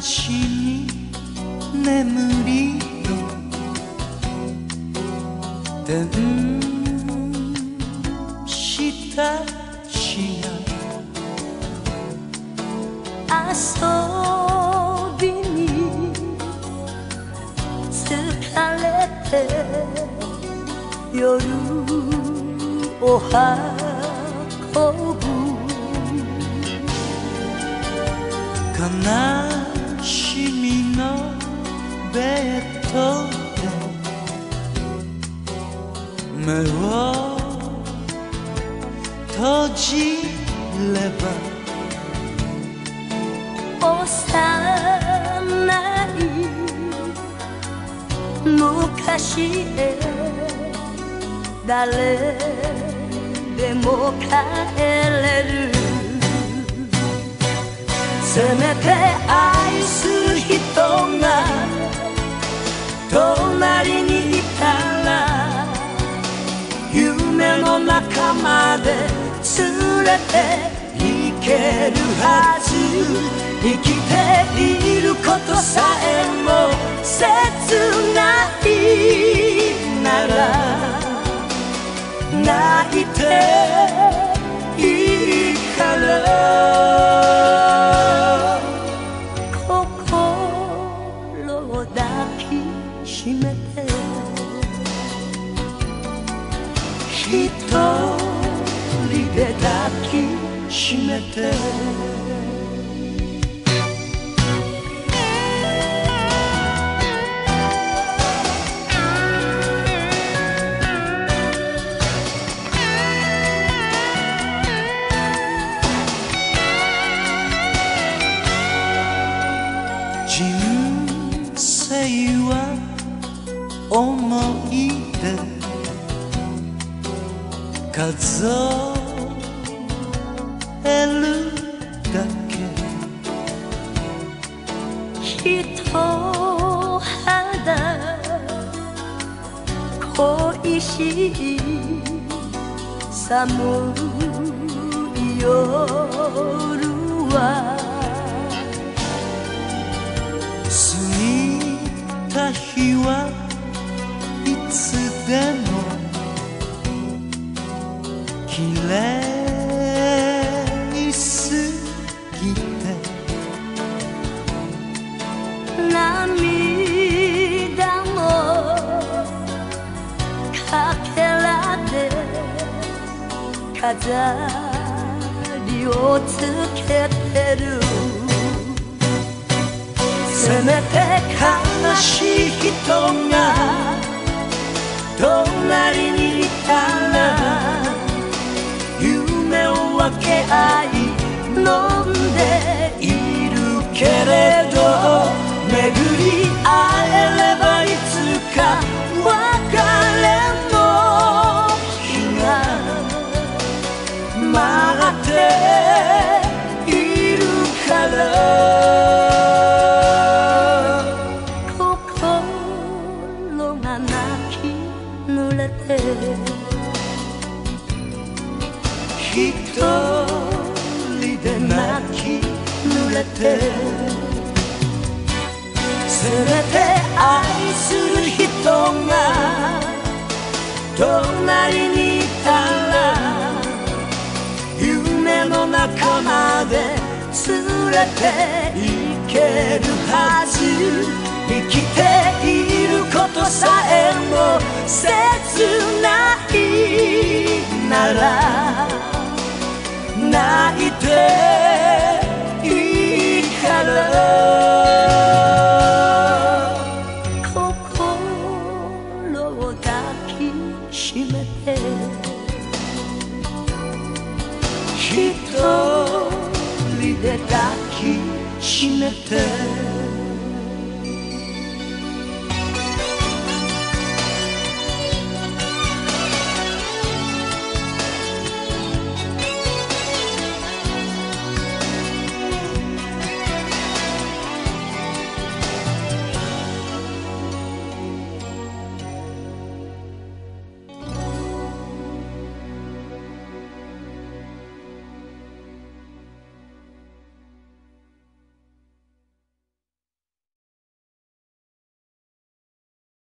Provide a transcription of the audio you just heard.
ちに眠りの天使たちが遊びに疲れて夜を運ぶ悲しみのベッドで目を閉じれば。幼い。昔へ誰でも帰れる。せめて愛する人が隣にいたら夢の中まで連れて行けるはず。生きていることさえも切ない。きしめて。思い出。数しい寒い夜は。過ぎた日はいつでも綺麗飾りをつけてる。せめて悲しい人が隣にいたら夢を分け合い一人で泣き濡れてせめて愛する人が隣にいたら夢の中まで連れて行けるはず。生きて一人で抱きしめて